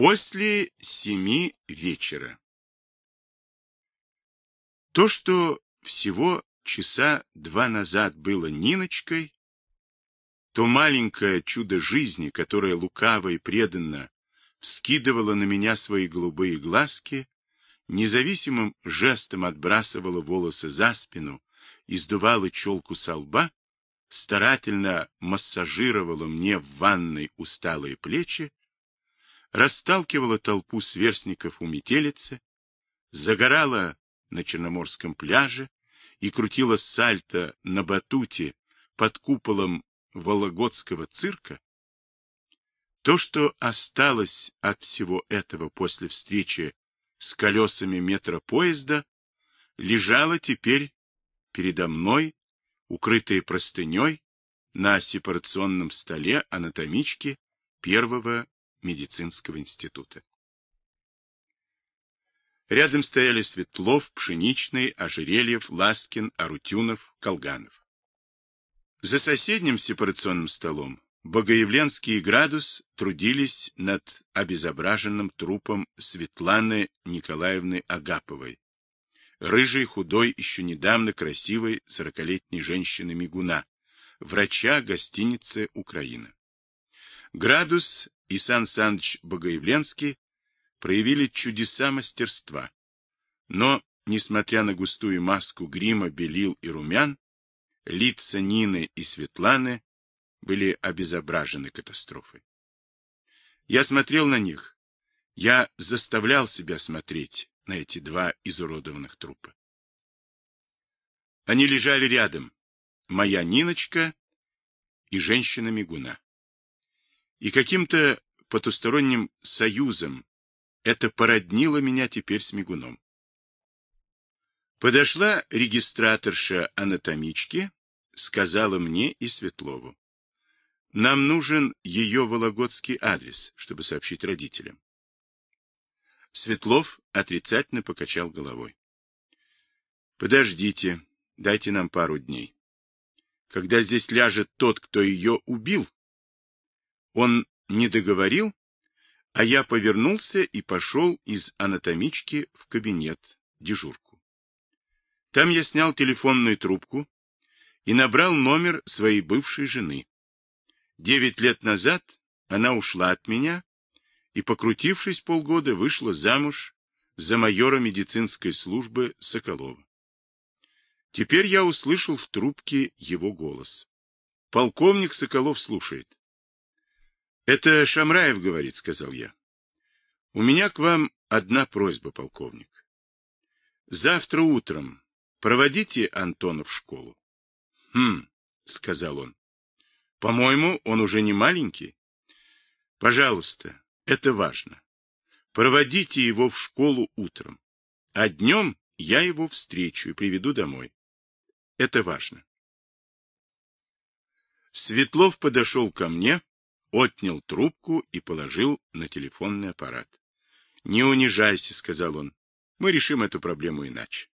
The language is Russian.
После семи вечера. То, что всего часа два назад было Ниночкой, то маленькое чудо жизни, которое лукаво и преданно вскидывало на меня свои голубые глазки, независимым жестом отбрасывало волосы за спину и сдувало челку со лба, старательно массажировала мне в ванной усталые плечи, расталкивала толпу сверстников у метелицы, загорала на Черноморском пляже и крутила сальто на батуте под куполом Вологодского цирка, то, что осталось от всего этого после встречи с колесами метропоезда, лежало теперь передо мной, укрытое простыней, на сепарационном столе анатомички первого медицинского института. Рядом стояли Светлов, Пшеничный, Ожерельев, Ласкин, Арутюнов, Колганов. За соседним сепарационным столом Богоявленский и Градус трудились над обезображенным трупом Светланы Николаевны Агаповой, рыжей, худой, еще недавно красивой сорокалетней женщины Мигуна, врача гостиницы «Украина». Градус и Сан Саныч Богоявленский проявили чудеса мастерства. Но, несмотря на густую маску грима, белил и румян, лица Нины и Светланы были обезображены катастрофой. Я смотрел на них, я заставлял себя смотреть на эти два изуродованных трупа. Они лежали рядом, моя Ниночка и женщина-мигуна. И каким-то потусторонним союзом это породнило меня теперь с мигуном. Подошла регистраторша анатомички, сказала мне и Светлову. Нам нужен ее вологодский адрес, чтобы сообщить родителям. Светлов отрицательно покачал головой. Подождите, дайте нам пару дней. Когда здесь ляжет тот, кто ее убил, он не договорил, а я повернулся и пошел из анатомички в кабинет, дежурку. Там я снял телефонную трубку и набрал номер своей бывшей жены. Девять лет назад она ушла от меня и, покрутившись полгода, вышла замуж за майора медицинской службы Соколова. Теперь я услышал в трубке его голос. Полковник Соколов слушает. Это Шамраев говорит, сказал я. У меня к вам одна просьба, полковник. Завтра утром проводите Антона в школу. Хм, сказал он. По-моему, он уже не маленький. Пожалуйста, это важно. Проводите его в школу утром, а днем я его встречу и приведу домой. Это важно. Светлов подошел ко мне, отнял трубку и положил на телефонный аппарат. — Не унижайся, — сказал он. — Мы решим эту проблему иначе.